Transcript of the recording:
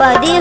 पदे